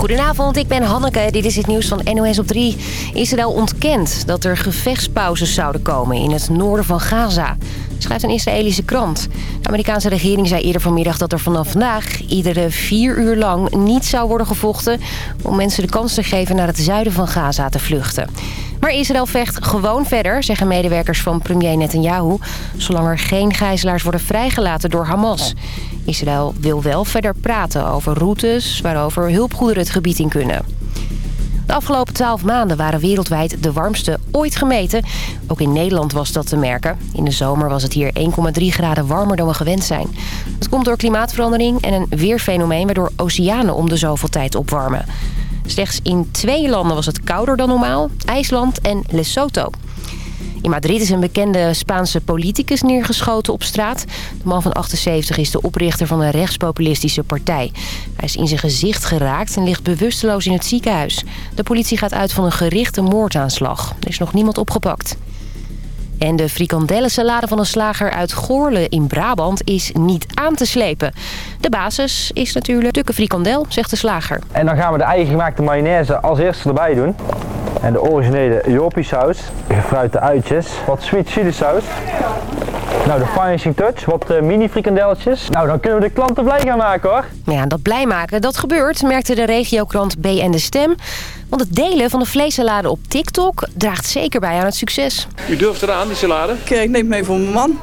Goedenavond, ik ben Hanneke. Dit is het nieuws van NOS op 3. Israël ontkent dat er gevechtspauzes zouden komen in het noorden van Gaza. Schrijft een Israëlische krant. De Amerikaanse regering zei eerder vanmiddag dat er vanaf vandaag... iedere vier uur lang niet zou worden gevochten... om mensen de kans te geven naar het zuiden van Gaza te vluchten. Maar Israël vecht gewoon verder, zeggen medewerkers van premier Netanyahu... zolang er geen gijzelaars worden vrijgelaten door Hamas. Israël wil wel verder praten over routes waarover hulpgoederen het gebied in kunnen. De afgelopen twaalf maanden waren wereldwijd de warmste ooit gemeten. Ook in Nederland was dat te merken. In de zomer was het hier 1,3 graden warmer dan we gewend zijn. Het komt door klimaatverandering en een weerfenomeen... waardoor oceanen om de zoveel tijd opwarmen. Slechts in twee landen was het kouder dan normaal. IJsland en Lesotho. In Madrid is een bekende Spaanse politicus neergeschoten op straat. De man van 78 is de oprichter van een rechtspopulistische partij. Hij is in zijn gezicht geraakt en ligt bewusteloos in het ziekenhuis. De politie gaat uit van een gerichte moordaanslag. Er is nog niemand opgepakt. En de frikandellensalade van een slager uit Goorle in Brabant is niet aan te slepen. De basis is natuurlijk stukken frikandel, zegt de slager. En dan gaan we de eigen gemaakte mayonaise als eerste erbij doen. En de originele Joppie saus, gefruite uitjes, wat sweet chili saus. Nou, de finishing touch, wat uh, mini frikandelletjes. Nou, dan kunnen we de klanten blij gaan maken hoor. Ja, dat blij maken, dat gebeurt, merkte de regiokrant B en de Stem. Want het delen van de vleessalade op TikTok draagt zeker bij aan het succes. U durft eraan, die salade? Ik, ik neem het mee voor mijn man.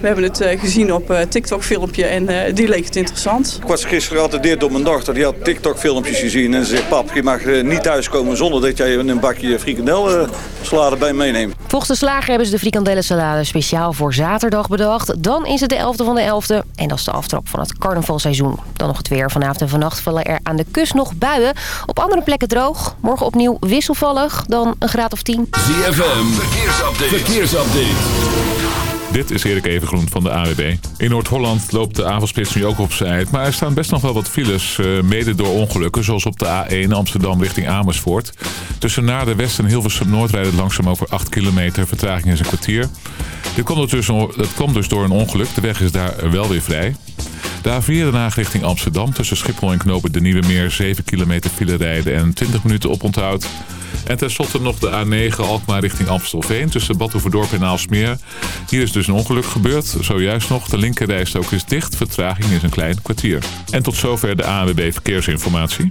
We hebben het uh, gezien op uh, TikTok-filmpje en uh, die leek het interessant. Ik was gisteren geattendeerd door mijn dochter. Die had TikTok-filmpjes gezien en ze zegt... pap, je mag niet thuiskomen zonder dat jij een bakje frikandelsalade bij meeneemt. Volgens de slager hebben ze de frikandellensalade speciaal voor zaterdag bedacht. Dan is het de 11e van de 11e en dat is de aftrap van het carnavalseizoen. Dan nog het weer. Vanavond en vannacht vallen er aan de kust nog buien. Op andere plekken droog. Morgen opnieuw wisselvallig. Dan een graad of 10. ZFM, verkeersupdate. verkeersupdate. Dit is Erik Evengroen van de AWB. In Noord-Holland loopt de avondspits nu ook op zijn Maar er staan best nog wel wat files, uh, mede door ongelukken. Zoals op de A1 Amsterdam richting Amersfoort. Tussen naar de West en Hilversum Noord rijdt het langzaam over 8 kilometer. Vertraging is een kwartier. Dit komt, dus, dat komt dus door een ongeluk. De weg is daar wel weer vrij. De A4 Den richting Amsterdam. Tussen Schiphol en Knopen de Nieuwe Meer 7 kilometer file rijden en 20 minuten oponthoud. En tenslotte nog de A9 Alkmaar richting Amstelveen tussen Badhoevedorp en Aalsmeer. Hier is dus een ongeluk gebeurd. Zojuist nog, de linkerrijstok is dicht. Vertraging is een klein kwartier. En tot zover de ANWB Verkeersinformatie.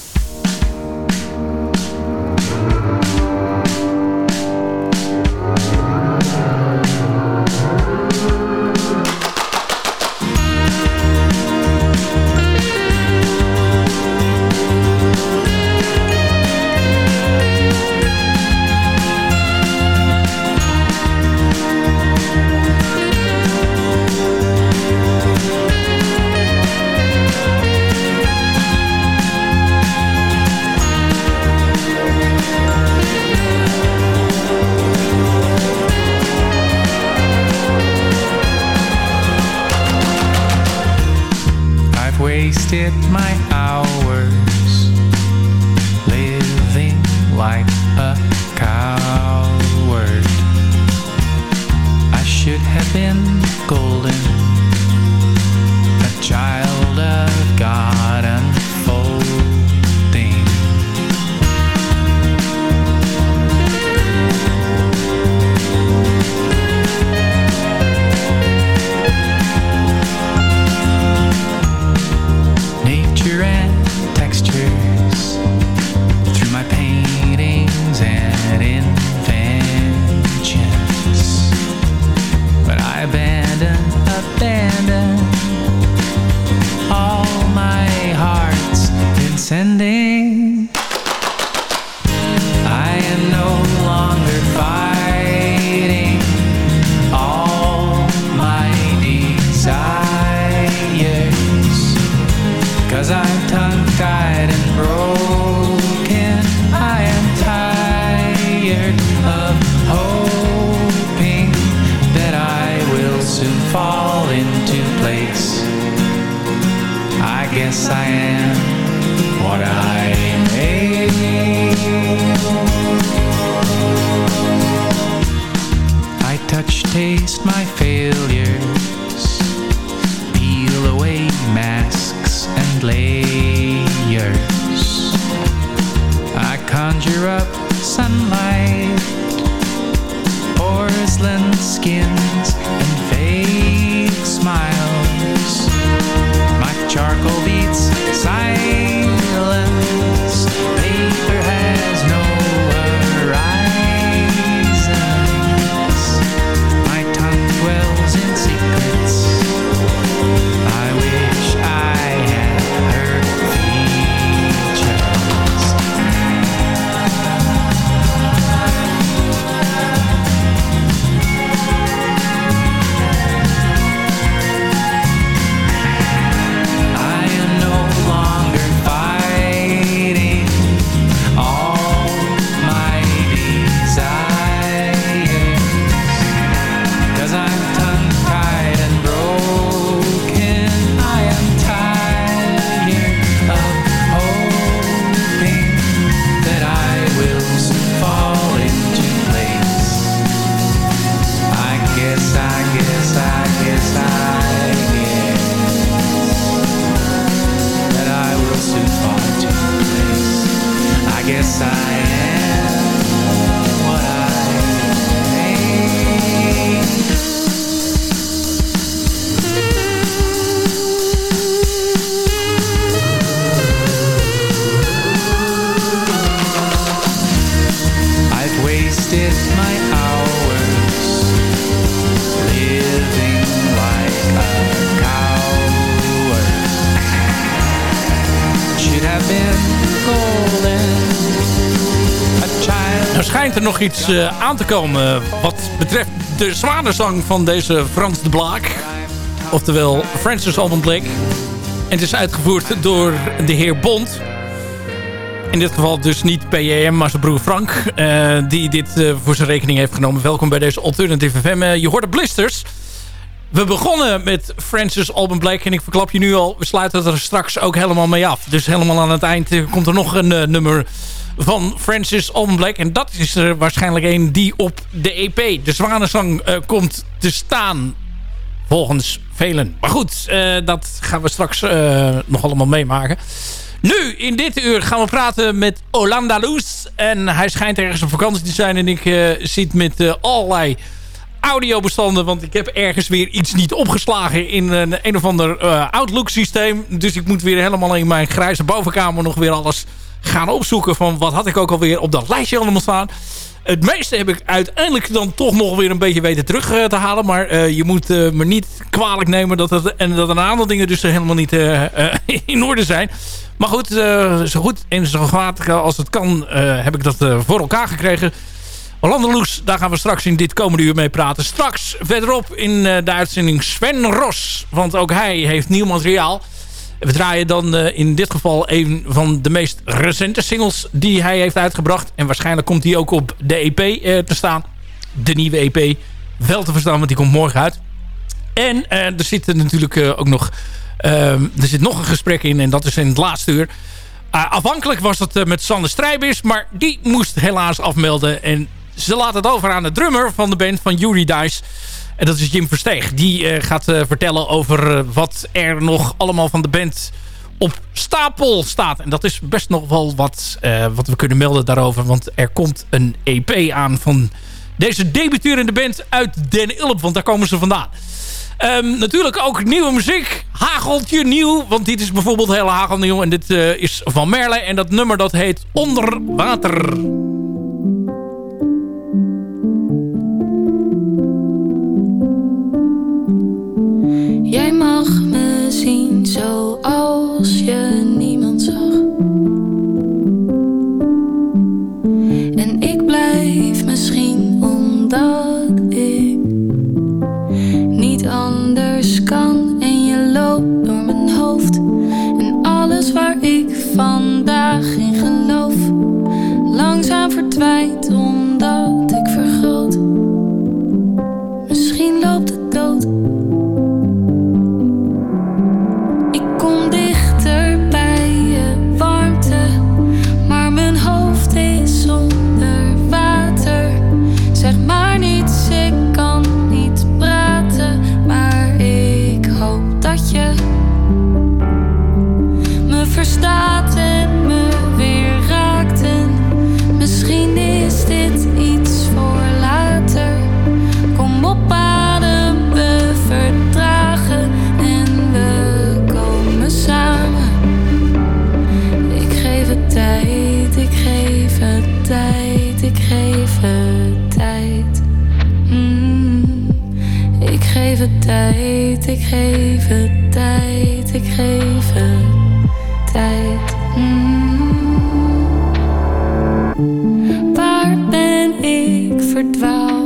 syrup sunlight, porcelain skin. Nou schijnt er nog iets eh, aan te komen wat betreft de zwanenzang van deze Frans de Blaak. Oftewel Francis Alban Blake. En het is uitgevoerd door de heer Bond. In dit geval dus niet PEM, maar zijn broer Frank. eh, die dit eh, voor zijn rekening heeft genomen. Welkom bij deze Alternative FM. Je hoort de blisters. We begonnen met Francis Alban Blake. En ik verklap je nu al, we sluiten er straks ook helemaal mee af. Dus helemaal aan het eind komt er nog een nummer van Francis Alban Blake. En dat is er waarschijnlijk een die op de EP, de Zwanenzang, eh, komt te staan. Volgens velen. Maar goed, eh, dat gaan we straks eh, nog allemaal meemaken. Nu, in dit uur gaan we praten met Olanda Loes. En hij schijnt ergens op vakantie te zijn. En ik zit met allerlei audiobestanden. Want ik heb ergens weer iets niet opgeslagen in een, een of ander Outlook systeem. Dus ik moet weer helemaal in mijn grijze bovenkamer nog weer alles gaan opzoeken. Van wat had ik ook alweer op dat lijstje allemaal staan. Het meeste heb ik uiteindelijk dan toch nog weer een beetje weten terug eh, te halen. Maar eh, je moet eh, me niet kwalijk nemen dat, het, en dat een aantal dingen dus helemaal niet in orde zijn. Maar goed, zo goed en zo kwaad als het kan heb ik dat voor elkaar gekregen. Hollander Loes, daar gaan we straks in dit komende uur mee praten. Straks verderop in de uitzending Sven Ros. Want ook hij heeft nieuw materiaal. We draaien dan eh, in dit geval een van de meest recente singles die hij heeft uitgebracht. En waarschijnlijk komt die ook op de EP eh, te staan. De nieuwe EP. Wel te verstaan, want die komt morgen uit. En eh, er zit natuurlijk ook nog, eh, er zit nog een gesprek in. En dat is in het laatste uur. Afhankelijk was uh, met Sander Strijbis. Maar die moest helaas afmelden. En ze laat het over aan de drummer van de band van Yuri Dice. En dat is Jim Versteeg. Die uh, gaat uh, vertellen over wat er nog allemaal van de band op stapel staat. En dat is best nog wel wat, wat we kunnen melden daarover. Want er komt een EP aan van deze debuterende band uit Den Ilp. Want daar komen ze vandaan. Um, natuurlijk ook nieuwe muziek. Hageltje nieuw. Want dit is bijvoorbeeld heel hagelnieuw. En dit is van Merle. En dat nummer dat heet Onder Water. Jij mag me zien zoals je niemand zag. En ik blijf misschien omdat ik niet anders kan. En je loopt door mijn hoofd. En alles waar ik vandaag in geloof, langzaam verdwijnt tijd, ik geef het tijd, ik geef het tijd. Mm. Waar ben ik verdwaald?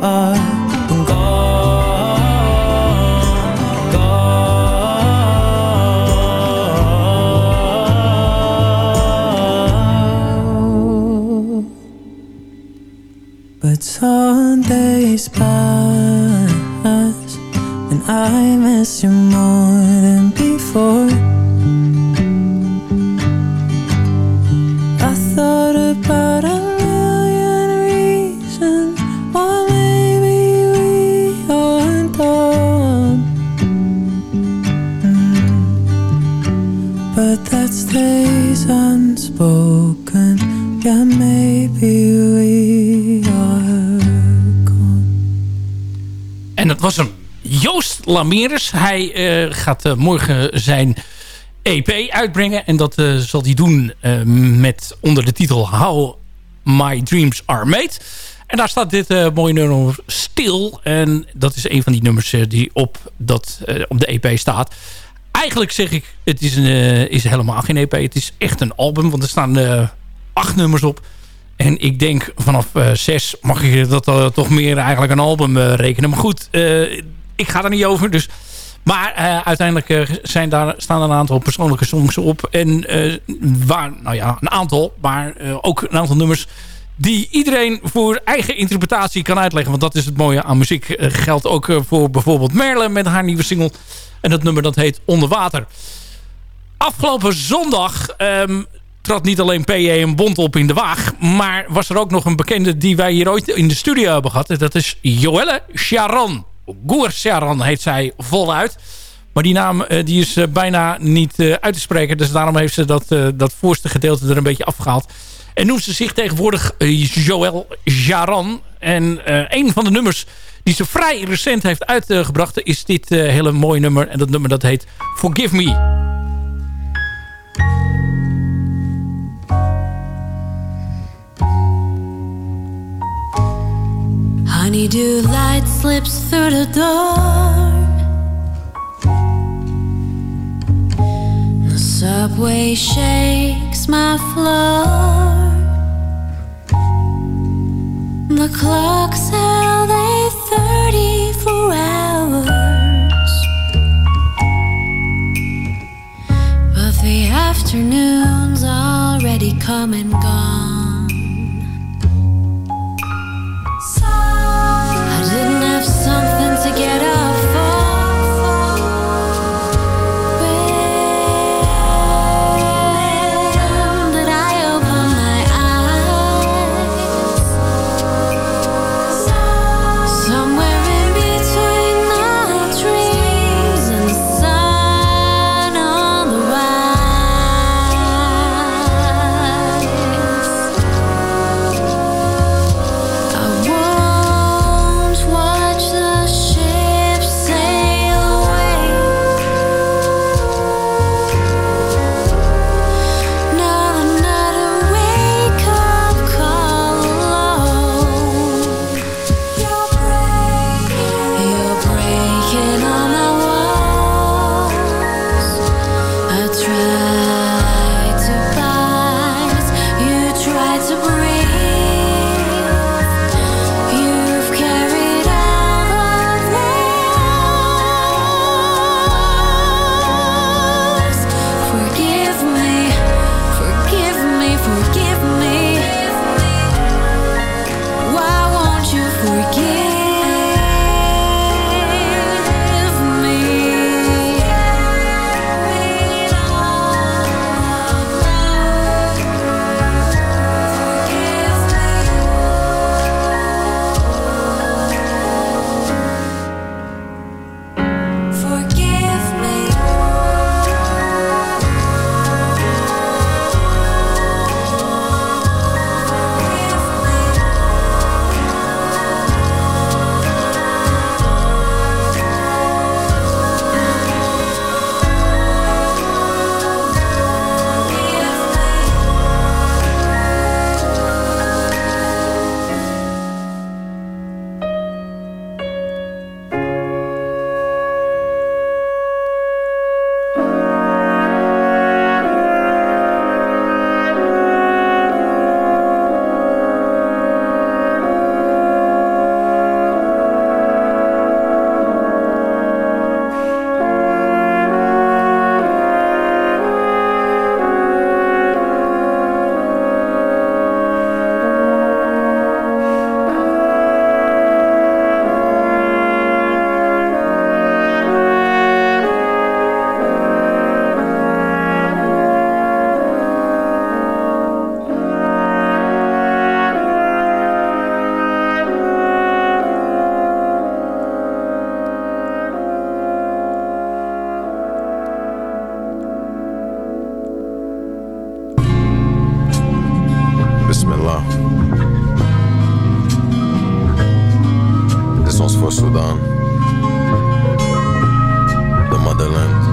are Lameres. Hij eh, gaat eh, morgen zijn EP uitbrengen. En dat eh, zal hij doen met onder de titel How My Dreams Are Made. En daar staat dit mooie nummer stil. En dat is een van die nummers die op, dat, op de EP staat. Eigenlijk zeg ik, het is, een, is helemaal geen EP. Het is echt een album, want er staan acht nummers op. En ik denk vanaf zes mag je dat toch meer eigenlijk een album rekenen. Maar goed, ik ga er niet over. Dus. Maar eh, uiteindelijk eh, zijn daar, staan er een aantal persoonlijke songs op. En eh, waar, nou ja, een aantal. Maar ook een aantal nummers die iedereen voor eigen interpretatie kan uitleggen. Want dat is het mooie aan muziek. Geldt ook voor bijvoorbeeld Merle met haar nieuwe single. En dat nummer dat heet Onder Water. Afgelopen zondag ehm, trad niet alleen P.J. en Bond op in de Waag. Maar was er ook nog een bekende die wij hier ooit in de studio hebben gehad. Dat is Joelle Charan. Goer Charan heet zij voluit. Maar die naam eh, die is eh, bijna niet eh, uit te spreken. Dus daarom heeft ze dat, dat voorste gedeelte er een beetje afgehaald. En noemt ze zich tegenwoordig Joël Jaran. En een van de nummers die ze vrij recent heeft uitgebracht... is dit hele mooie nummer. En dat nummer dat heet Forgive Me. Honeydew light slips through the door. The subway shakes my floor. The clock's held a 34 hours. But the afternoon's already come and gone. Of some Sudan. De motherland.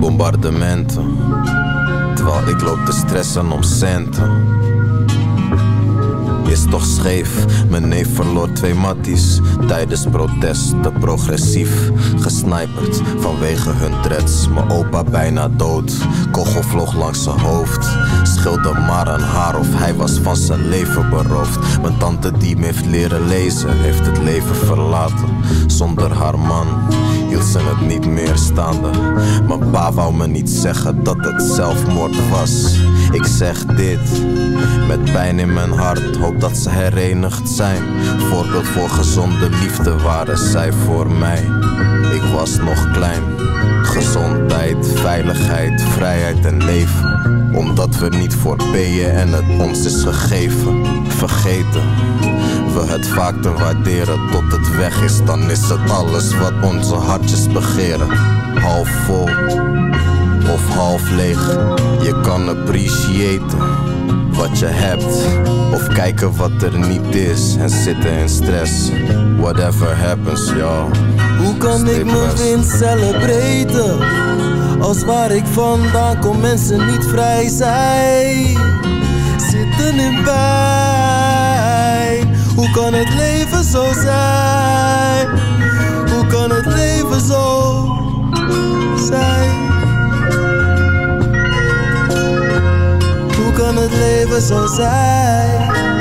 Bombardementen. Terwijl ik loop te stressen om centen. Is toch scheef. Mijn neef verloor twee matties tijdens protesten. Progressief gesniperd vanwege hun dreads. Mijn opa bijna dood, kogel vloog langs zijn hoofd. Schilde maar een haar of hij was van zijn leven beroofd. Mijn tante die me heeft leren lezen, heeft het leven verlaten. Zonder haar man hield ze het niet meer staande. Mijn pa wou me niet zeggen dat het zelfmoord was. Ik zeg dit met pijn in mijn hart. Hoop dat ze herenigd zijn. Voorbeeld voor gezonde liefde waren zij voor mij. Ik was nog klein. Gezondheid, veiligheid, vrijheid en leven. Omdat we niet voor peeën en het ons is gegeven. Vergeten we het vaak te waarderen tot het weg is, dan is het alles wat onze hartjes begeren. Half vol of half leeg. Je kan appreciëten wat je hebt, of kijken wat er niet is en zitten in stress. Whatever happens, yo. Hoe kan Stay ik mijn winst celebreren? Als waar ik vandaan kom mensen niet vrij zijn. Zitten in pijn. Hoe kan het leven zo zijn? Hoe kan het leven zo zijn? Het leven zo zijn?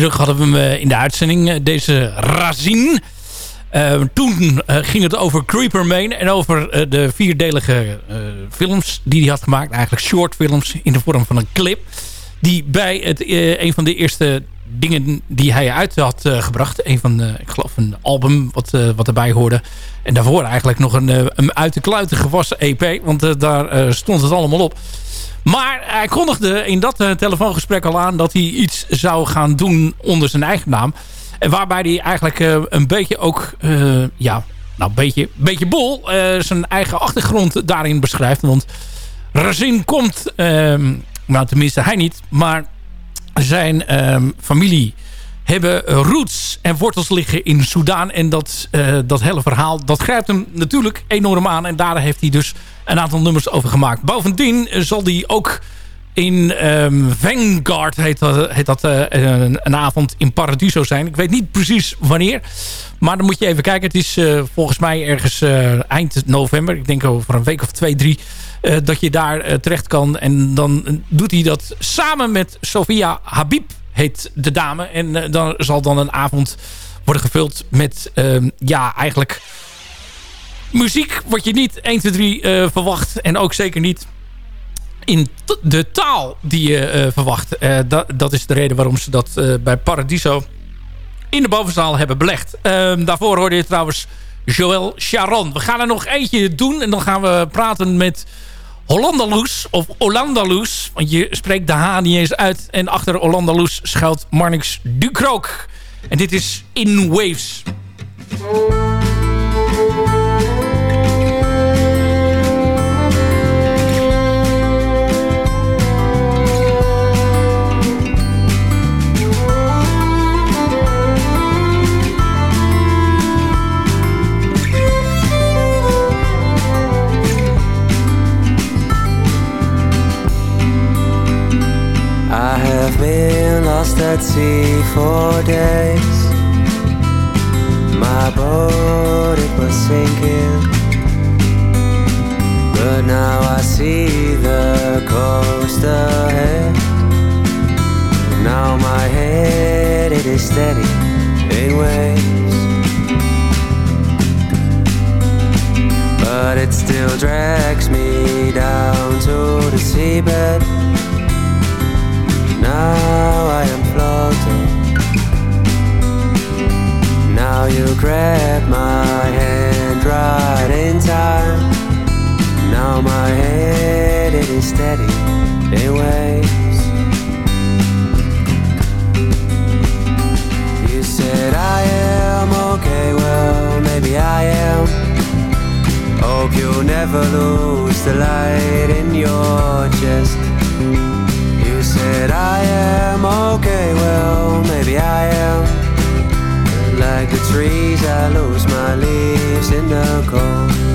Terug hadden we hem eh, in de uitzending, eh, deze Razin. Eh, toen ging het over Creeper Main en over de vierdelige films die hij had gemaakt. Eigenlijk shortfilms in de vorm van een clip. Die bij het, een van de eerste dingen die hij uit had gebracht. Een van de, ik geloof een album wat, wat erbij hoorde. En daarvoor eigenlijk nog een, een uit de kluiten gewassen EP. Want daar stond het allemaal op. Maar hij kondigde in dat eh, telefoongesprek al aan dat hij iets zou gaan doen onder zijn eigen naam. En waarbij hij eigenlijk eh, een beetje ook, eh, ja, nou een beetje, beetje bol, zijn eigen achtergrond daarin beschrijft. Want Razin komt, ehm, nou tenminste hij niet, maar zijn ehm, familie hebben roots en wortels liggen in Soudaan. En dat, eh, dat hele verhaal, dat grijpt hem natuurlijk enorm aan. En daar heeft hij dus een aantal nummers over gemaakt. Bovendien zal hij ook in ehm, Vanguard, heet dat, dat eh, een, een avond in Paradiso zijn. Ik weet niet precies wanneer. Maar dan moet je even kijken. Het is eh, volgens mij ergens eind november. Ik denk over een week of twee, drie. dat je daar terecht kan. En dan doet hij dat samen met Sofia Habib, heet de dame. En eh, dan zal dan een avond worden gevuld met, ehm, ja, eigenlijk muziek wat je niet 1, 2, 3 eh, verwacht. En ook zeker niet in de taal die je eh, verwacht. Eh, dat, dat is de reden waarom ze dat bij Paradiso in de bovenzaal hebben belegd. Ehm, daarvoor hoorde je trouwens Joël Charon. We gaan er nog eentje doen en dan gaan we praten met Hollandaloes of Hollandaloes. Want je spreekt de H niet eens uit. En achter Hollandaloes schuilt Marnix Ducrook. En dit is In Waves. I have been lost at sea for days. My boat it was sinking, but now I see the coast ahead. Now my head it is steady in waves, but it still drags me down to the seabed. Now I am floating Now you grab my hand right in time. Now my head it is steady in waves. You said I am okay, well maybe I am. Hope you'll never lose the light in your chest. Said I am okay, well maybe I am. Like the trees, I lose my leaves in the cold.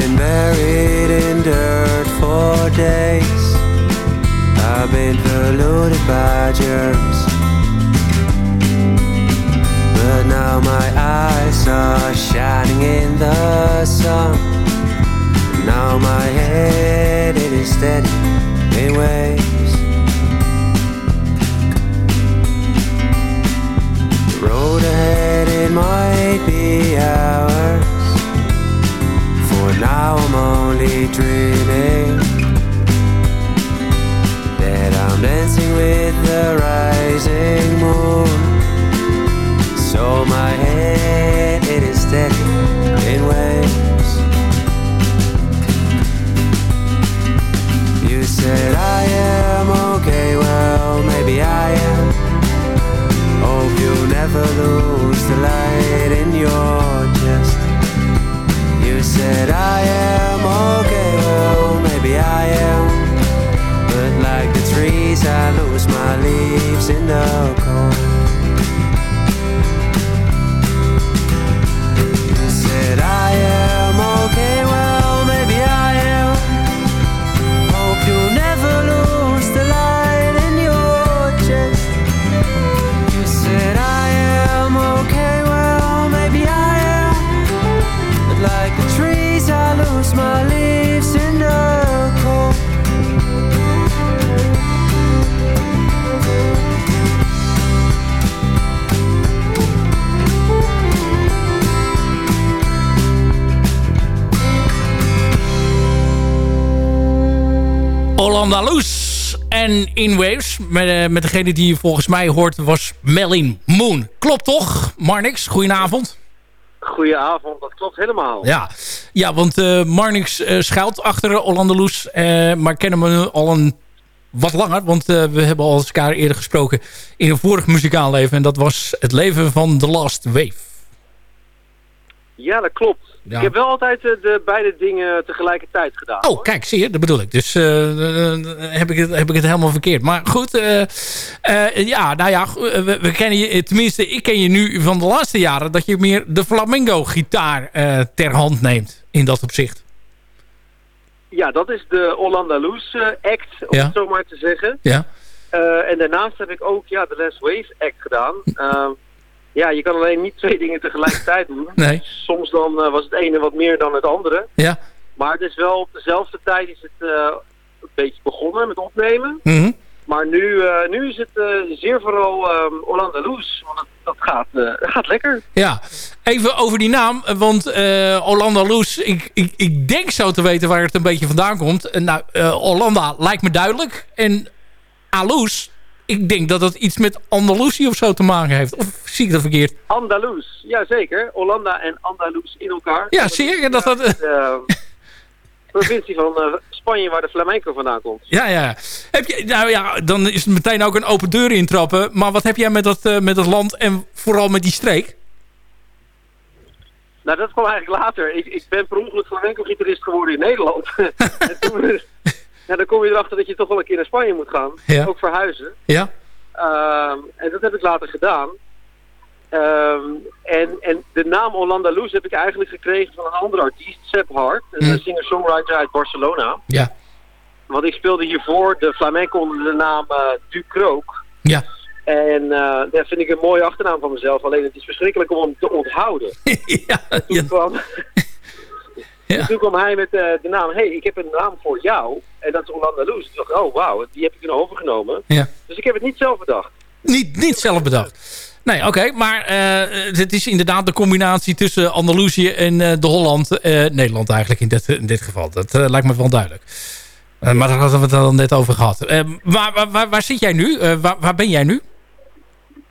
Been buried in dirt for days. I've been polluted by germs. But now my eyes are shining in the sun. Now my head it is steady in waves. The road ahead it might be ours. Now I'm only dreaming that I'm dancing with the rising moon. So my head it is steady in waves. You said I am okay, well maybe I am. Hope you'll never lose the light in your. You said I am okay, well maybe I am. But like the trees, I lose my leaves in the cold. Hollanda Loes en In Waves. Met, eh, met degene die je volgens mij hoort was Melin Moon. Klopt toch, Marnix? Goedenavond. Goedenavond, dat klopt helemaal. Ja, ja want eh Marnix eh, schuilt achter Hollanda Loes. eh, maar kennen we al een wat langer. Want we hebben al eens elkaar eerder gesproken in een vorig muzikaal leven. En dat was het leven van The Last Wave. Ja, dat klopt. Ja. Ik heb wel altijd eh, de beide dingen tegelijkertijd gedaan. Oh, kijk, zie je, dat bedoel ik. Dus eh, heb, ik het, heb ik het helemaal verkeerd. Maar goed, ja, nou ja, we, we kennen je, tenminste, ik ken je nu van de laatste jaren... dat je meer de flamenco-gitaar eh, ter hand neemt in dat opzicht. Ja, dat is de Hollanda Loes eh, act, om Ja. het zo maar te zeggen. Ja, en daarnaast heb ik ook ja, de Les Wave act gedaan. Ja, je kan alleen niet twee dingen tegelijkertijd doen. nee, Soms dan eh, was het ene wat meer dan het andere. ja. Maar het is wel op dezelfde tijd is het eh, een beetje begonnen met opnemen. mhm. Maar nu, eh, nu is het zeer vooral ehm Hollanda Loes. Want het, dat gaat, dat gaat lekker. Ja, even over die naam. Want Hollanda Loes, ik, ik, ik denk zo te weten waar het een beetje vandaan komt. Nou, Hollanda lijkt me duidelijk. En Aloes, ik denk dat dat iets met Andalusië of zo te maken heeft. Of zie ik dat verkeerd? Andalus, jazeker. Hollanda en Andalus in elkaar. Ja, zie je? Dat, dat, De provincie van eh, Spanje waar de flamenco vandaan komt. ja, ja. Heb je, nou ja, dan is het meteen ook een open deur intrappen. Maar wat heb jij met dat, eh, met dat land en vooral met die streek? Nou, dat kwam eigenlijk later. Ik, ik ben per ongeluk flamenco-gitarist geworden in Nederland. en toen, ja, dan kom je erachter dat je toch wel een keer naar Spanje moet gaan. Ja. Ook verhuizen. Ja? Ehm, en dat heb ik later gedaan. Ehm, en, en de naam Hollanda Loes heb ik eigenlijk gekregen van een andere artiest, Seb Hart. Een Hm. singer-songwriter uit Barcelona. Ja. Want ik speelde hiervoor de flamenco onder de naam eh Ducrook. Ja. En eh, dat vind ik een mooie achternaam van mezelf. Alleen het is verschrikkelijk om hem te onthouden. toen, kwam, toen kwam hij met eh, de naam, hey, ik heb een naam voor jou. En dat is Orlando Loes. Toen dacht ik, oh wauw, die heb ik toen overgenomen. Ja. Dus ik heb het niet zelf bedacht. Niet, niet zelf bedacht. Nee, oké. maar eh, het is inderdaad de combinatie tussen Andalusië en eh, de Holland. Nederland eigenlijk in dit, in dit geval. Dat lijkt me wel duidelijk. Maar daar hadden we het al net over gehad. Eh, maar waar, waar, waar zit jij nu? Waar, waar ben jij nu?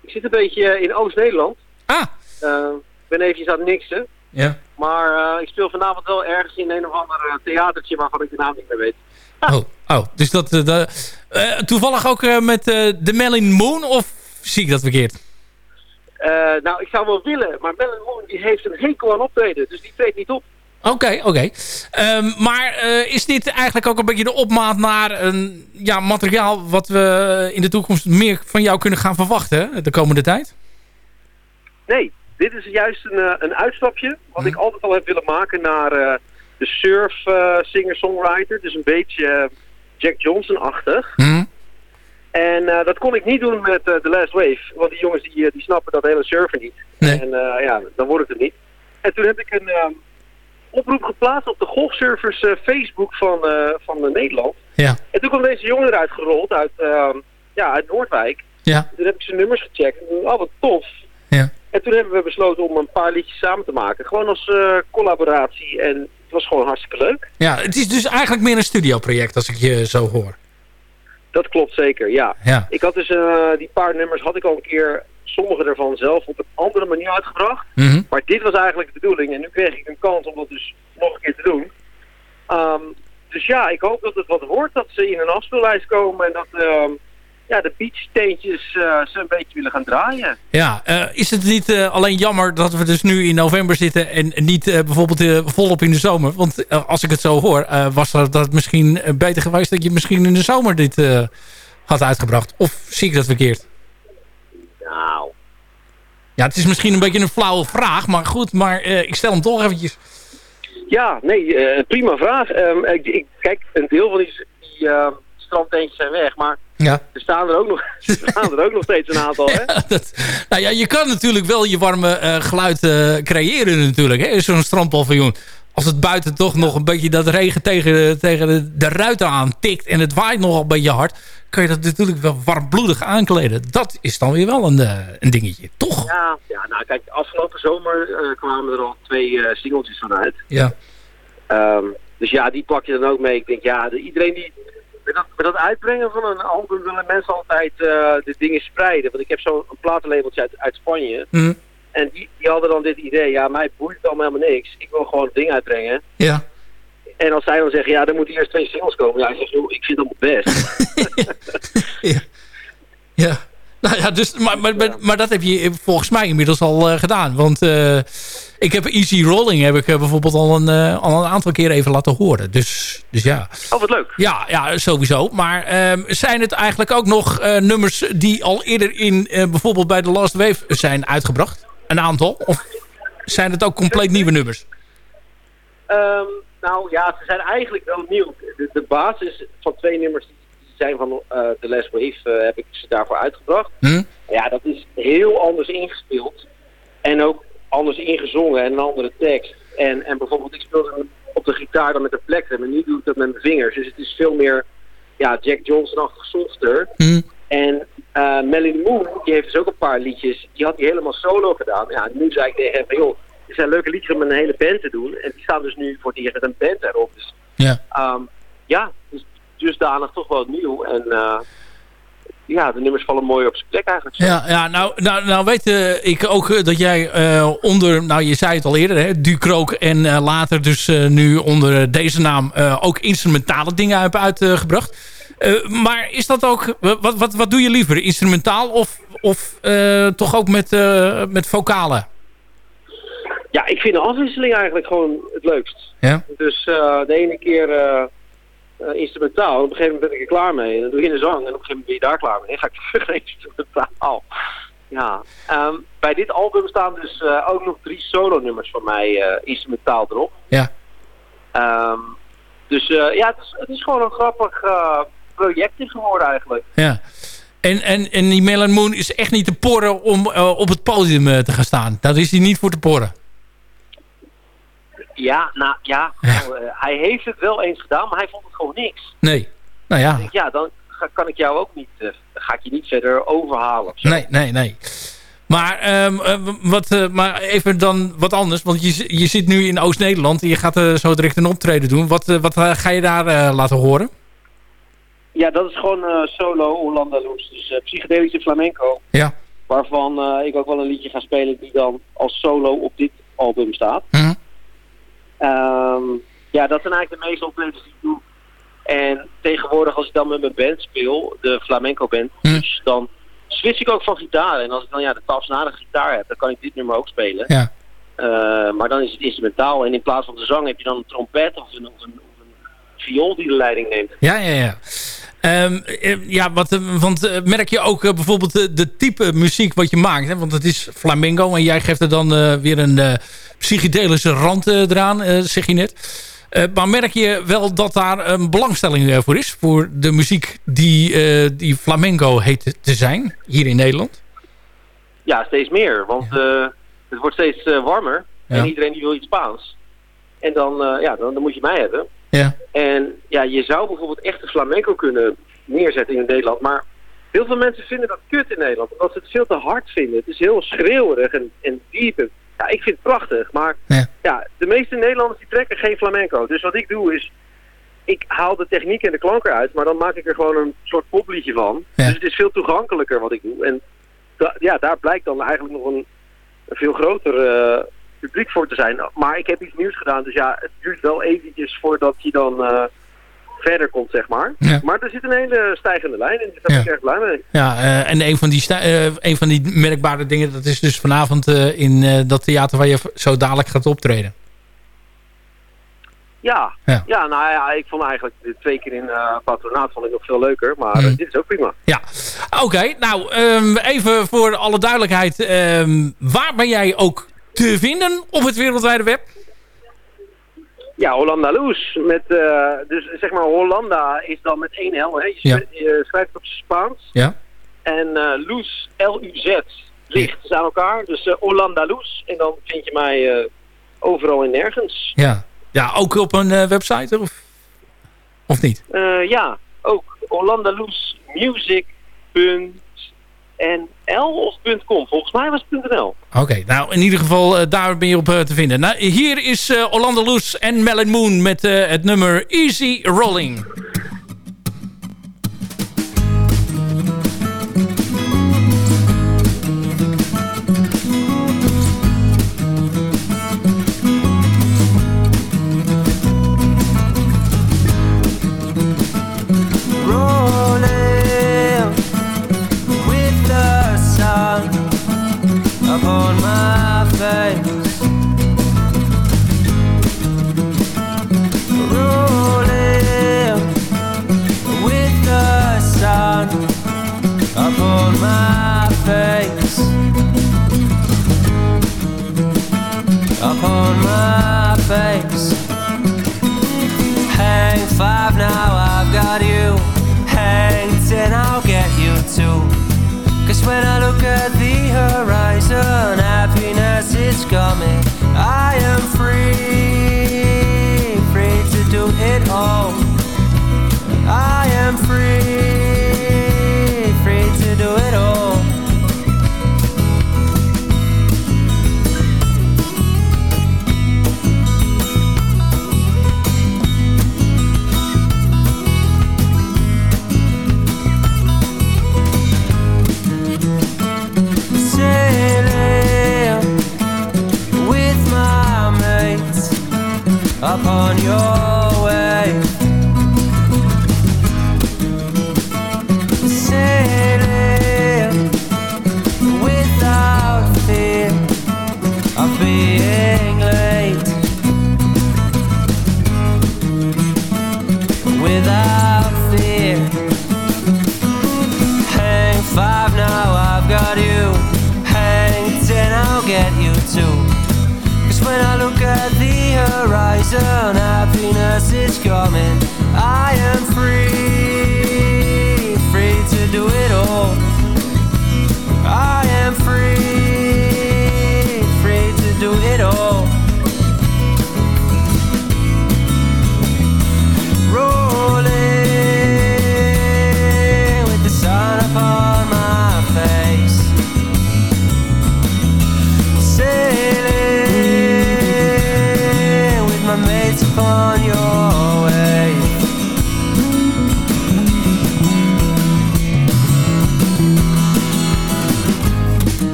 Ik zit een beetje in Oost-Nederland. Ah. ik ben eventjes aan het niksen. Ja. Maar eh, ik speel vanavond wel ergens in een of ander eh, theatertje waarvan ik de naam niet meer weet. Oh, oh dus dat... eh, de- toevallig ook met de Melin Moon? Of zie ik dat verkeerd? Nou, ik zou wel willen, maar Melon Moon die heeft een hekel aan optreden, dus die treedt niet op. Oké, oké. Ehm, maar is dit eigenlijk ook een beetje de opmaat naar een ja, materiaal... wat we in de toekomst meer van jou kunnen gaan verwachten de komende tijd? Nee, dit is juist een, eh, een uitstapje wat ik altijd al heb willen maken naar eh, de surf eh, singer-songwriter. Dus een beetje Jack Johnson-achtig. En eh, dat kon ik niet doen met The Last Wave, want die jongens die, die snappen dat hele surfen niet. En ja, dan wordt het het niet. En toen heb ik een eh, oproep geplaatst op de golfsurfers Facebook van, van Nederland. Ja. En toen kwam deze jongen eruit gerold uit, eh, ja, uit Noordwijk. Ja. Toen heb ik zijn nummers gecheckt. En oh, wat tof. Ja. En toen hebben we besloten om een paar liedjes samen te maken. Gewoon als eh, collaboratie. En het was gewoon hartstikke leuk. Ja, het is dus eigenlijk meer een studioproject als ik je zo hoor. Dat klopt zeker, ja. Ja. Ik had dus eh, die paar nummers had ik al een keer, sommige ervan zelf op een andere manier uitgebracht. Mhm. Maar dit was eigenlijk de bedoeling. En nu kreeg ik een kans om dat dus nog een keer te doen. Ehm, dus ja, ik hoop dat het wat wordt. Dat ze in een afspeellijst komen. En dat ehm, ja, de beachsteentjes eh, ze een beetje willen gaan draaien. Ja, eh, is het niet eh, alleen jammer dat we dus nu in november zitten... en niet bijvoorbeeld volop in de zomer? Want als ik het zo hoor, was dat, dat misschien beter geweest... dat je misschien in de zomer dit had uitgebracht. Of zie ik dat verkeerd? Nou, Ja, het is misschien een beetje een flauwe vraag, maar goed. Maar ik stel hem toch eventjes. Ja, nee, prima vraag. Ehm, ik, ik, kijk, een deel van die, die strandtentjes zijn weg, maar Ja. er staan er ook nog, er staan er ook nog steeds een aantal, hè? Nou ja, je kan natuurlijk wel je warme eh, geluid eh, creëren natuurlijk. Zo'n strandpaviljoen. Als het buiten toch nog een beetje dat regen tegen, tegen de, de ruiten aan tikt... en het waait nog een beetje hard... kan je dat natuurlijk wel warmbloedig aankleden. Dat is dan weer wel een, eh, een dingetje, toch? Ja, ja, nou kijk, afgelopen zomer kwamen er al twee singeltjes van uit. Ja. Ehm, dus ja, die pak je dan ook mee. Ik denk, ja, de- iedereen die... Met dat, met dat uitbrengen van een album willen mensen altijd eh, de dingen spreiden. Want ik heb zo'n platenlabeltje uit, uit Spanje. Mhm. En die, die hadden dan dit idee. Ja, mij boeit het allemaal helemaal niks. Ik wil gewoon het ding uitbrengen. Ja. En als zij dan zeggen, ja, er moeten eerst twee singles komen. Ja, ik zeg, joh, ik vind het allemaal best. Ja. Nou ja, dus, maar, maar, maar, maar dat heb je volgens mij inmiddels al eh, gedaan. Want eh, ik heb Easy Rolling heb ik eh, bijvoorbeeld al een, al een aantal keer even laten horen. Dus, dus ja. Oh, wat leuk. Ja, ja sowieso. Maar ehm, zijn het eigenlijk ook nog nummers die al eerder in bijvoorbeeld bij The Last Wave zijn uitgebracht? Een aantal? Of zijn het ook compleet nieuwe nummers? Ehm, nou ja, ze zijn eigenlijk wel nieuw. De, de basis van twee nummers die zijn van eh The Last Wave eh, heb ik ze daarvoor uitgebracht. Hm? Ja, dat is heel anders ingespeeld. En ook anders ingezongen en een andere tekst. En, en bijvoorbeeld, ik speelde op de gitaar dan met een plektrum. En nu doe ik dat met mijn vingers. Dus het is veel meer ja, Jack Johnson-achtig softer. Hm? En eh Melanie Moon, die heeft dus ook een paar liedjes. Die had hij helemaal solo gedaan. Ja, nu zei ik tegen hem van, joh, het zijn leuke liedjes om met een hele band te doen. En die staan dus nu voor het eerst met een band erop. Dus Ja. Ehm, ja, dus dusdanig toch wel nieuw. En eh, ja, de nummers vallen mooi op zijn plek eigenlijk. Ja, ja nou, nou, nou weet eh, ik ook eh, dat jij onder, nou je zei het al eerder, hè, en later dus nu onder deze naam ook instrumentale dingen hebt uitgebracht. Maar is dat ook, wat, wat, wat doe je liever, instrumentaal of, of toch ook met, met vocalen? Ja, ik vind de afwisseling eigenlijk gewoon het leukst. Ja? Dus de ene keer eh, instrumentaal, op een gegeven moment ben ik er klaar mee. En dan doe je een zang en op een gegeven moment ben je daar klaar mee. Dan ga ik terug naar instrumentaal. Ja, ehm, bij dit album staan dus eh, ook nog drie solo-nummers van mij eh, instrumentaal erop. Ja. Ehm, dus ja, het is, het is gewoon een grappig projectje geworden eigenlijk. Ja. En, en, en die Melon Moon is echt niet te porren om op het podium te gaan staan. Daar is hij niet voor te porren. Ja, nou ja, nou, eh, hij heeft het wel eens gedaan, maar hij vond het gewoon niks. Nee. Nou ja. Denk, ja, dan ga- kan ik jou ook niet, dan ga ik je niet verder overhalen. Nee, nee, nee. Maar, ehm, eh, wat, maar even dan wat anders. Want je, je zit nu in Oost-Nederland. en Je gaat zo direct een optreden doen. Wat, wat ga je daar laten horen? Ja, dat is gewoon solo Hollanda Loes. Dus psychedelische flamenco. Ja. Waarvan ik ook wel een liedje ga spelen die dan als solo op dit album staat. Mhm. Ehm, ja, dat zijn eigenlijk de meeste optredens die ik doe. En tegenwoordig als ik dan met mijn band speel, de flamenco band, dus dan switch ik ook van gitaar. En als ik dan ja, de tafsnadige gitaar heb, dan kan ik dit nummer ook spelen. Ja. Eh, maar dan is het instrumentaal. En in plaats van de zang heb je dan een trompet of een, of een, of een viool die de leiding neemt. Ja, ja, ja. Ehm, eh, ja, wat, eh, want eh, merk je ook bijvoorbeeld de, de type muziek wat je maakt? Hè? Want het is flamenco en jij geeft er dan weer een eh, psychedelische rand eraan, zeg je net. Maar merk je wel dat daar een belangstelling voor is? Voor de muziek die, die flamenco heet te zijn, hier in Nederland? Ja, steeds meer. Want het wordt steeds warmer. Ja. En iedereen die wil iets Spaans. En dan, ja, dan, dan moet je mij hebben. Ja. En ja, je zou bijvoorbeeld echt een flamenco kunnen neerzetten in Nederland. Maar heel veel mensen vinden dat kut in Nederland. Omdat ze het veel te hard vinden. Het is heel schreeuwerig en, en diep. Ja, ik vind het prachtig. Maar ja. de meeste Nederlanders die trekken geen flamenco. Dus wat ik doe is... Ik haal de techniek en de klank eruit. Maar dan maak ik er gewoon een soort popliedje van. Dus het is veel toegankelijker wat ik doe. En da- ja, daar blijkt dan eigenlijk nog een, een veel groter eh, publiek voor te zijn. Maar ik heb iets nieuws gedaan, dus ja, het duurt wel eventjes voordat je dan eh, verder komt, zeg maar. Maar er zit een hele stijgende lijn in, dus daar ben ik erg blij mee. Ja, eh, en een van, die eh, een van die merkbare dingen... dat is dus vanavond in dat theater waar je zo dadelijk gaat optreden. Ja, Ja. ja. nou ja, ik vond eigenlijk de twee keer in eh, patronaat vond ik nog veel leuker, maar eh, dit is ook prima. Ja, oké. nou, ehm, even voor alle duidelijkheid. ehm, waar ben jij ook te vinden op het wereldwijde web? Ja, Hollanda Loes. Met, eh, dus zeg maar, Hollanda is dan met één L. Hè. Je, Ja. schrijft- je schrijft het op Spaans. Ja. En eh Loes, L-U-Z, ligt dus aan elkaar. Dus eh, Hollanda Loes. En dan vind je mij overal en nergens. Ja, ja ook op een website of, of niet? Ja, ook Hollanda Loes Music.nl of. Volgens mij was het .nl. Oké, nou in ieder geval eh, daar ben je op eh, te vinden. Nou, hier is eh Orlando Loes en Melon Moon met het nummer Easy rolling when I look at the horizon, happiness is coming. I am free,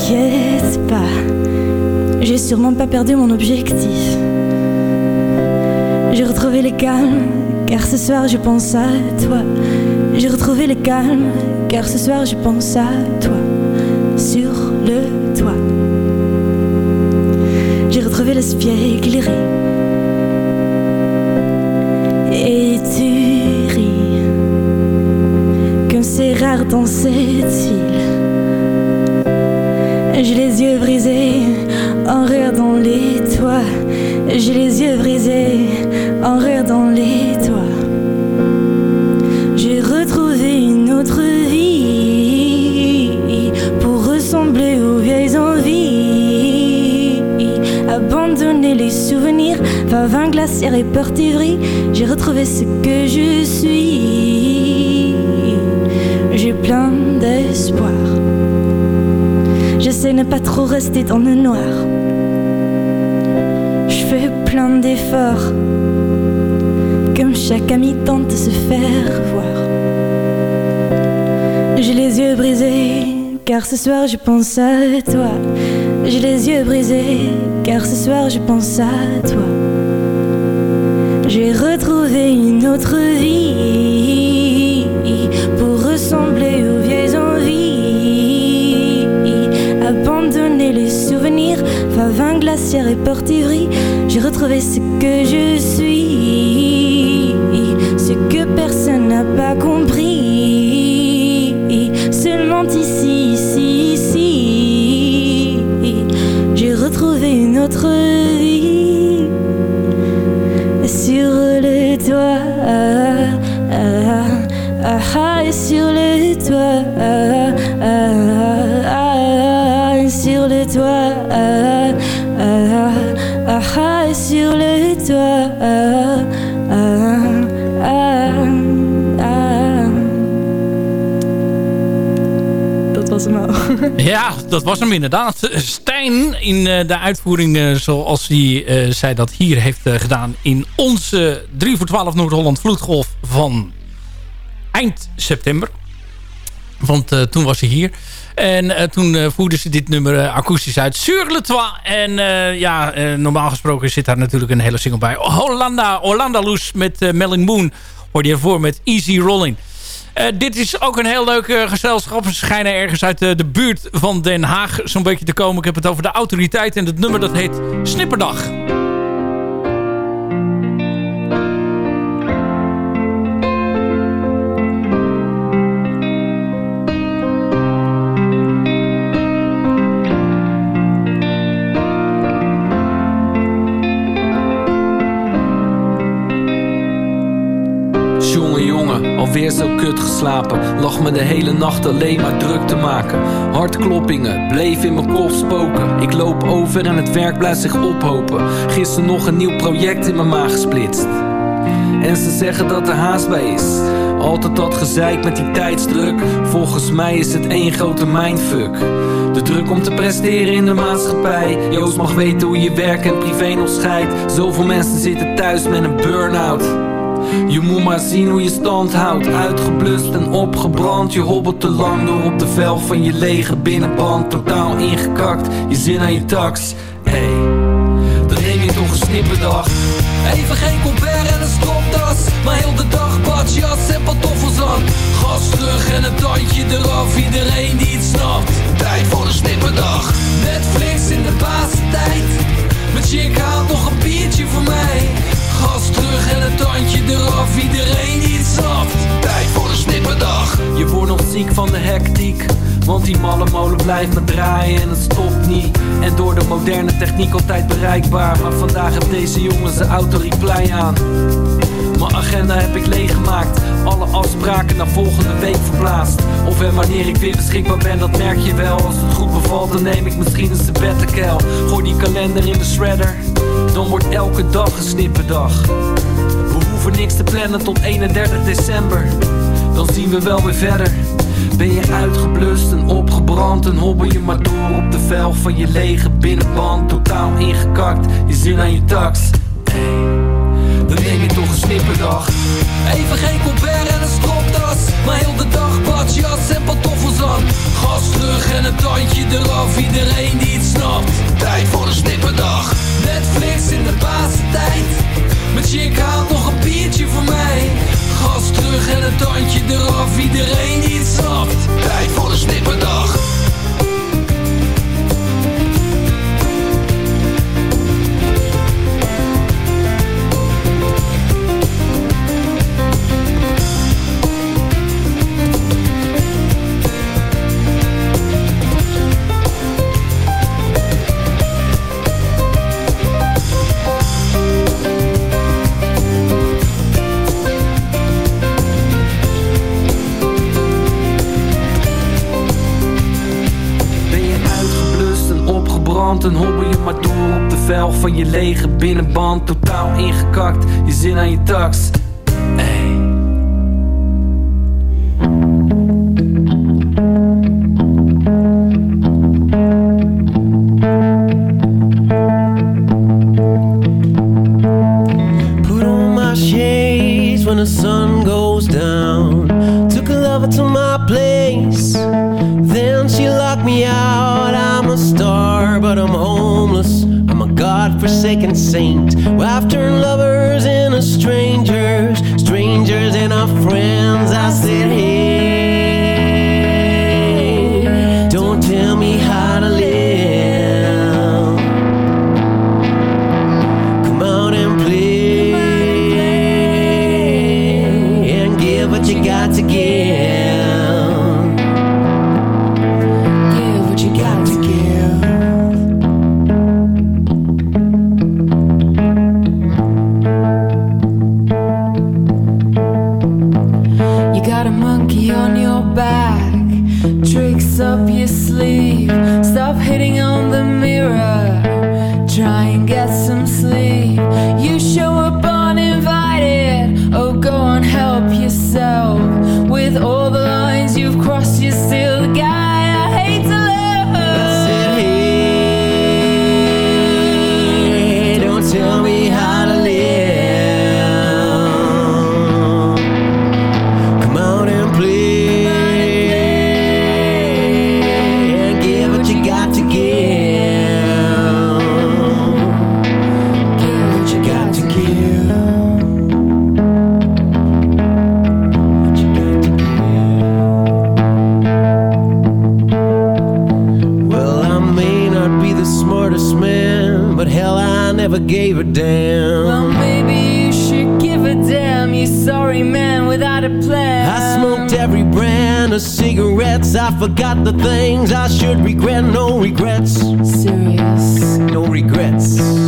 t'inquiète pas, j'ai sûrement pas perdu mon objectif. J'ai retrouvé le calme, car ce soir je pense à toi. J'ai retrouvé le calme, car ce soir je pense à toi. Sur le toit, j'ai retrouvé l'espier éclairé. Et tu ris Comme c'est rare dans cette île J'ai les yeux brisés en regardant les toits. J'ai les yeux brisés en regardant les toits. J'ai retrouvé une autre vie Pour ressembler aux vieilles envies. Abandonner les souvenirs Favin glaciaire et peur J'ai retrouvé ce que je suis. J'ai plein d'espoir De ne pas trop rester dans le noir. Je fais plein d'efforts Comme chaque ami tente de se faire voir. J'ai les yeux brisés Car ce soir je pense à toi. J'ai les yeux brisés Car ce soir je pense à toi. J'ai retrouvé une autre vie pour ressembler favin glaciaire et porte. J'ai retrouvé ce que je suis, ce que personne n'a pas compris. Seulement ici, ici, ici, j'ai retrouvé une autre vie sur le toit, ah, ah, ah, Ja, dat was hem inderdaad. Stijn in eh, de uitvoering eh, zoals hij eh, zij dat hier heeft gedaan... in onze 3 voor 12 Noord-Holland vloedgolf van eind september. Want toen was ze hier. En toen voerden ze dit nummer akoestisch uit. Sur le toit. En ja, normaal gesproken zit daar natuurlijk een hele single bij. Hollanda, Hollanda Loes met Melling Moon. Hoorde je ervoor met Easy Rolling. Eh, dit is ook een heel leuk eh, gezelschap. Ze schijnen ergens uit eh, de buurt van Den Haag zo'n beetje te komen. Ik heb het over de autoriteit en het nummer dat heet Snipperdag. Alweer zo kut geslapen. Lag me de hele nacht alleen maar druk te maken. Hartkloppingen, bleef in mijn kop spoken. Ik loop over en het werk blijft zich ophopen. Gisteren nog een nieuw project in mijn maag gesplitst. En ze zeggen dat er haast bij is. Altijd dat gezeik met die tijdsdruk. Volgens mij is het één grote mindfuck. De druk om te presteren in de maatschappij. Joost mag weten hoe je werk en privé nog scheidt. Zoveel mensen zitten thuis met een burn-out. Je moet maar zien hoe je stand houdt. Uitgeblust en opgebrand. Je hobbelt te lang door op de vel van je lege binnenband. Totaal ingekakt, je zin aan je tax. Hey, dan neem je toch een snipperdag. Even geen colbert en een stropdas. Maar heel de dag badjas en pantoffels aan. Gas terug en een tandje eraf. Iedereen die het snapt. Tijd voor een snipperdag. Netflix in de tijd. Mijn chick haalt nog een biertje voor mij. Gas terug en een tandje eraf. Iedereen die een Je wordt nog ziek van de hectiek. Want die malle molen blijft maar draaien en het stopt niet. En door de moderne techniek altijd bereikbaar. Maar vandaag heeft deze jongen zijn auto reply aan. Mijn agenda heb ik leeggemaakt. Alle afspraken naar volgende week verplaatst. Of en wanneer ik weer beschikbaar ben, dat merk je wel. Als het goed bevalt, dan neem ik misschien een sabbatical. Gooi die kalender in de shredder. Dan wordt elke dag een snipperdag. We hoeven niks te plannen tot 31 december. Dan zien we wel weer verder. Ben je uitgeblust en opgebrand en hobbel je maar door op de velg van je lege binnenband. Totaal ingekakt, je zin aan je tax. Hey, dan neem je toch een snipperdag. Even geen colbert en een stropdas, maar heel de dag badjas en pantoffels aan. Gas terug en een tandje eraf, iedereen die het snapt. Tijd voor een snipperdag. Netflix in de tijd. Mijn chick haalt nog een biertje voor mij. Gas terug en een tandje eraf, iedereen die het snapt. Tijd voor een snipperdag. Opgebrand en hobbel je maar door op de velg van je lege binnenband. Totaal ingekakt, je zin aan je tax. Forgot the things I should regret. No regrets. Serious. No regrets.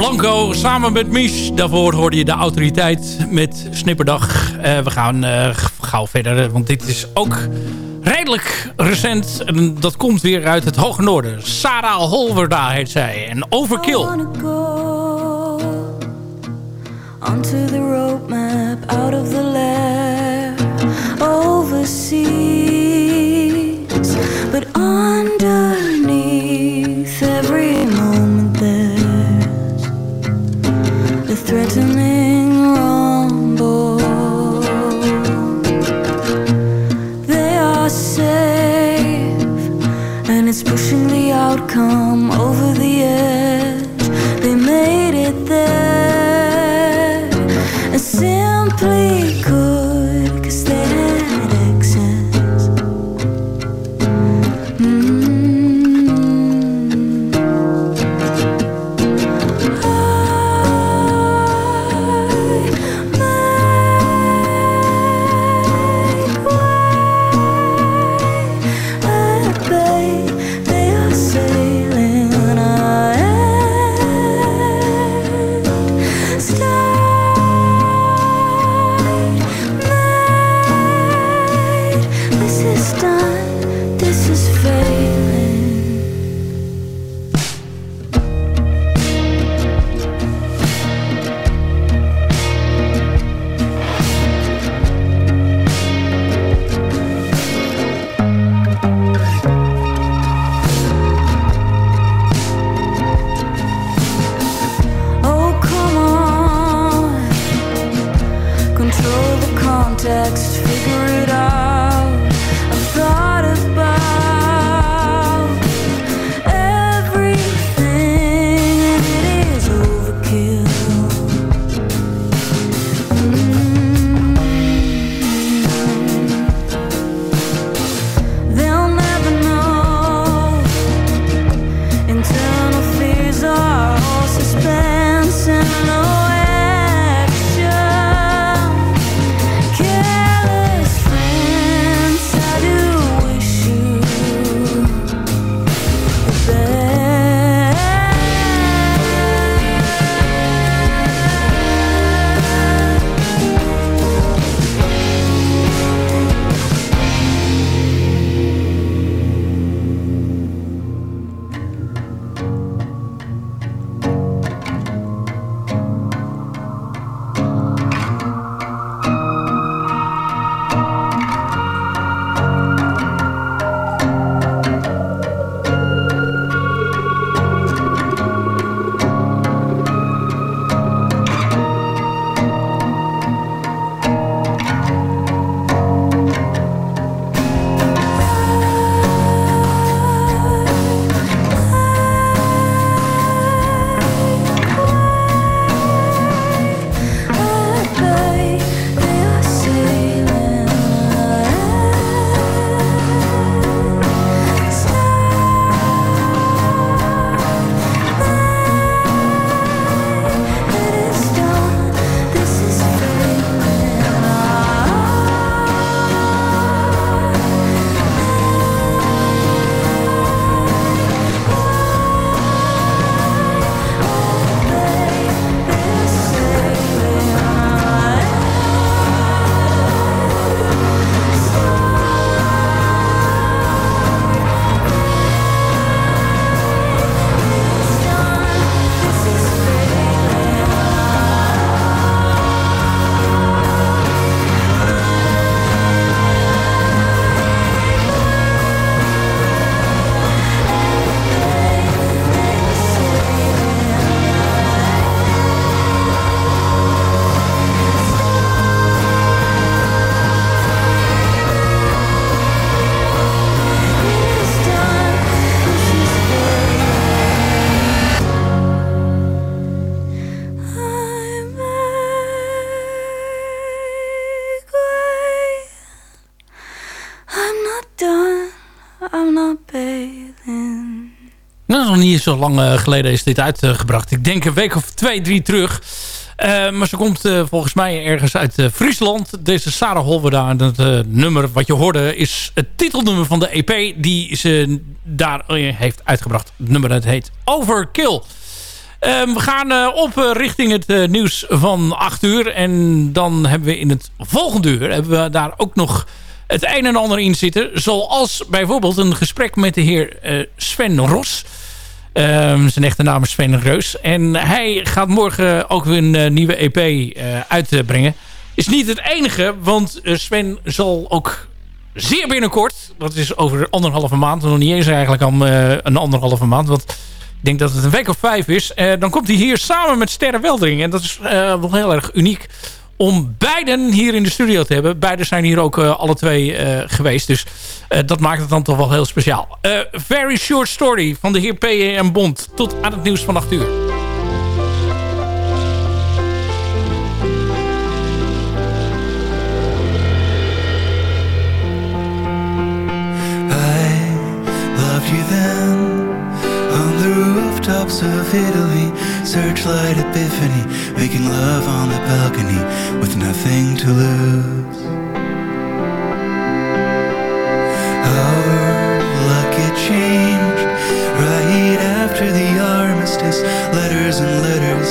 Blanco samen met Mies. Daarvoor hoorde je de autoriteit met Snipperdag. Eh, we gaan eh, gauw verder, want dit is ook redelijk recent. Dat komt weer uit het Hoge Noorden. Sarah Holverda heet zij. En Overkill. onto the roadmap out of the overseas niet zo lang eh, geleden is dit uitgebracht. Ik denk een week of twee, drie terug. Eh, maar ze komt eh, volgens mij ergens uit Friesland. Deze Sarah. En eh, nummer wat je hoorde is het titelnummer van de EP die ze daar heeft uitgebracht. Het nummer dat heet Overkill. Ehm, we gaan op richting het nieuws van 8 uur. En dan hebben we in het volgende uur hebben we daar ook nog het een en ander in zitten. Zoals bijvoorbeeld een gesprek met de heer Sven Ros. Ehm, zijn echte naam is Sven Reus. En hij gaat morgen ook weer een eh, nieuwe EP eh, uitbrengen. Is niet het enige, want eh, Sven zal ook zeer binnenkort... dat is over anderhalve maand, nog niet eens eigenlijk al eh, een anderhalve maand... want ik denk dat het een week of vijf is. eh, dan komt hij hier samen met Sterre Weldering. En dat is eh, wel heel erg uniek om beiden hier in de studio te hebben. Beiden zijn hier ook eh, alle twee eh, geweest. Dus eh, dat maakt het dan toch wel heel speciaal. Very short story van de heer P.M. Bond. Tot aan het nieuws van 8 uur. loved you then. Searchlight epiphany, making love on the balcony with nothing to lose. Our luck it changed right after the armistice. Letters and letters